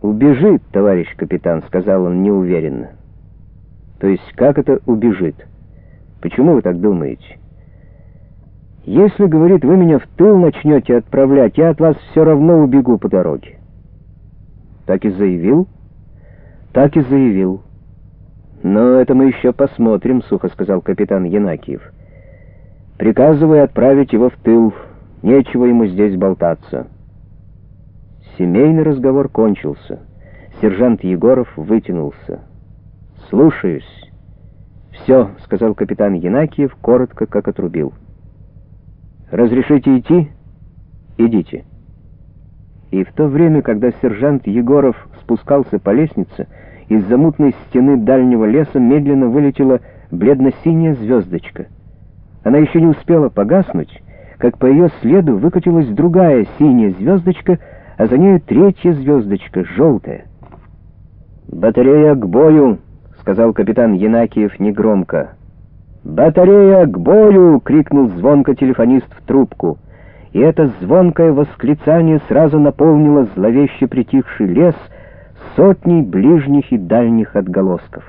«Убежит, товарищ капитан», — сказал он неуверенно. «То есть как это убежит? Почему вы так думаете?» «Если, — говорит, — вы меня в тыл начнете отправлять, я от вас все равно убегу по дороге». «Так и заявил?» «Так и заявил». «Но это мы еще посмотрим», — сухо сказал капитан Янакиев. «Приказываю отправить его в тыл. Нечего ему здесь болтаться». Семейный разговор кончился. Сержант Егоров вытянулся. «Слушаюсь». «Все», — сказал капитан Янакиев, коротко, как отрубил. «Разрешите идти?» «Идите». И в то время, когда сержант Егоров спускался по лестнице, из-за мутной стены дальнего леса медленно вылетела бледно-синяя звездочка. Она еще не успела погаснуть, как по ее следу выкатилась другая синяя звездочка — а за нею третья звездочка, желтая. «Батарея к бою!» — сказал капитан Янакиев негромко. «Батарея к бою!» — крикнул звонко телефонист в трубку. И это звонкое восклицание сразу наполнило зловеще притихший лес сотней ближних и дальних отголосков.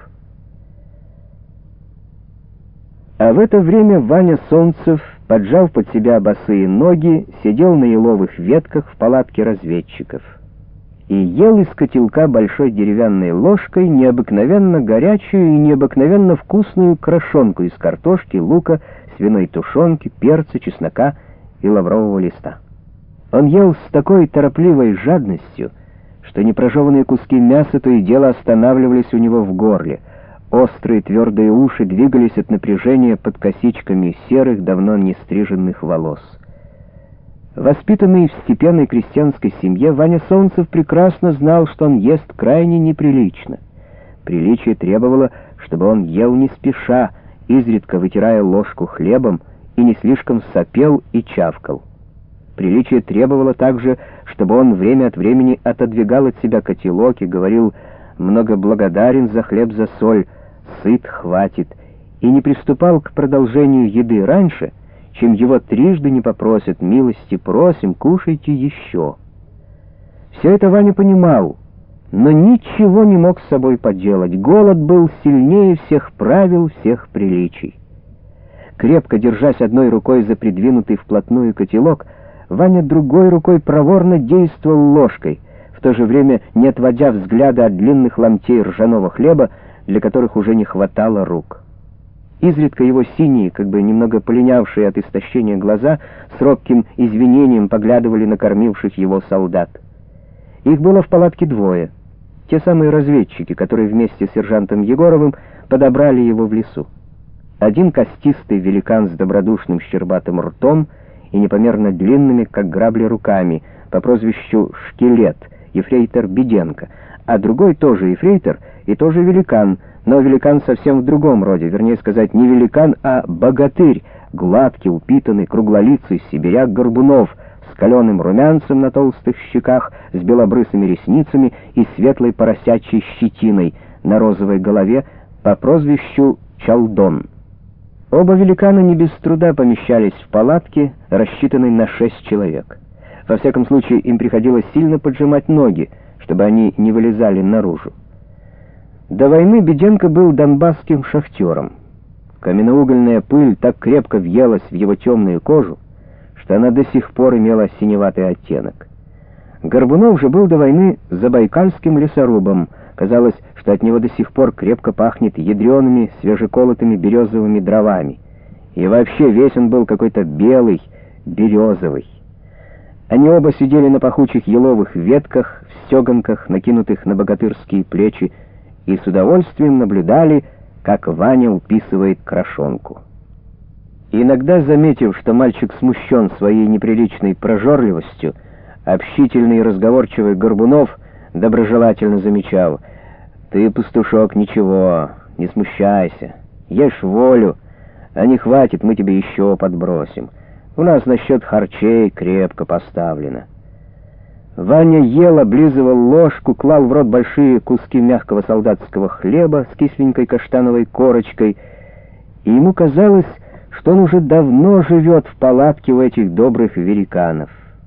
А в это время Ваня Солнцев поджав под себя босые ноги, сидел на еловых ветках в палатке разведчиков и ел из котелка большой деревянной ложкой необыкновенно горячую и необыкновенно вкусную крошонку из картошки, лука, свиной тушенки, перца, чеснока и лаврового листа. Он ел с такой торопливой жадностью, что непрожеванные куски мяса то и дело останавливались у него в горле — Острые твердые уши двигались от напряжения под косичками серых, давно не стриженных волос. Воспитанный в степенной крестьянской семье, Ваня Солнцев прекрасно знал, что он ест крайне неприлично. Приличие требовало, чтобы он ел не спеша, изредка вытирая ложку хлебом, и не слишком сопел и чавкал. Приличие требовало также, чтобы он время от времени отодвигал от себя котелок и говорил «много благодарен за хлеб за соль», сыт, хватит, и не приступал к продолжению еды раньше, чем его трижды не попросят, милости просим, кушайте еще. Все это Ваня понимал, но ничего не мог с собой поделать. Голод был сильнее всех правил, всех приличий. Крепко держась одной рукой за придвинутый вплотную котелок, Ваня другой рукой проворно действовал ложкой, в то же время не отводя взгляда от длинных ломтей ржаного хлеба, для которых уже не хватало рук. Изредка его синие, как бы немного полинявшие от истощения глаза, с робким извинением поглядывали на кормивших его солдат. Их было в палатке двое. Те самые разведчики, которые вместе с сержантом Егоровым подобрали его в лесу. Один костистый великан с добродушным щербатым ртом и непомерно длинными, как грабли, руками, по прозвищу «Шкелет», ефрейтор Беденко, а другой тоже ефрейтор и тоже великан, но великан совсем в другом роде, вернее сказать, не великан, а богатырь, гладкий, упитанный, круглолицый, сибиряк Горбунов, с каленым румянцем на толстых щеках, с белобрысыми ресницами и светлой поросячьей щетиной на розовой голове по прозвищу Чалдон. Оба великана не без труда помещались в палатке, рассчитанной на шесть человек. Во всяком случае, им приходилось сильно поджимать ноги, чтобы они не вылезали наружу. До войны Беденко был донбасским шахтером. Каменноугольная пыль так крепко въелась в его темную кожу, что она до сих пор имела синеватый оттенок. Горбунов же был до войны забайкальским лесорубом. Казалось, что от него до сих пор крепко пахнет ядреными, свежеколотыми березовыми дровами. И вообще весь он был какой-то белый, березовый. Они оба сидели на пахучих еловых ветках, в стеганках, накинутых на богатырские плечи, и с удовольствием наблюдали, как Ваня уписывает крошонку. иногда, заметив, что мальчик смущен своей неприличной прожорливостью, общительный и разговорчивый Горбунов доброжелательно замечал, «Ты, пастушок, ничего, не смущайся, ешь волю, а не хватит, мы тебе еще подбросим». У нас насчет харчей крепко поставлено. Ваня ел, облизывал ложку, клал в рот большие куски мягкого солдатского хлеба с кисленькой каштановой корочкой, и ему казалось, что он уже давно живет в палатке у этих добрых великанов.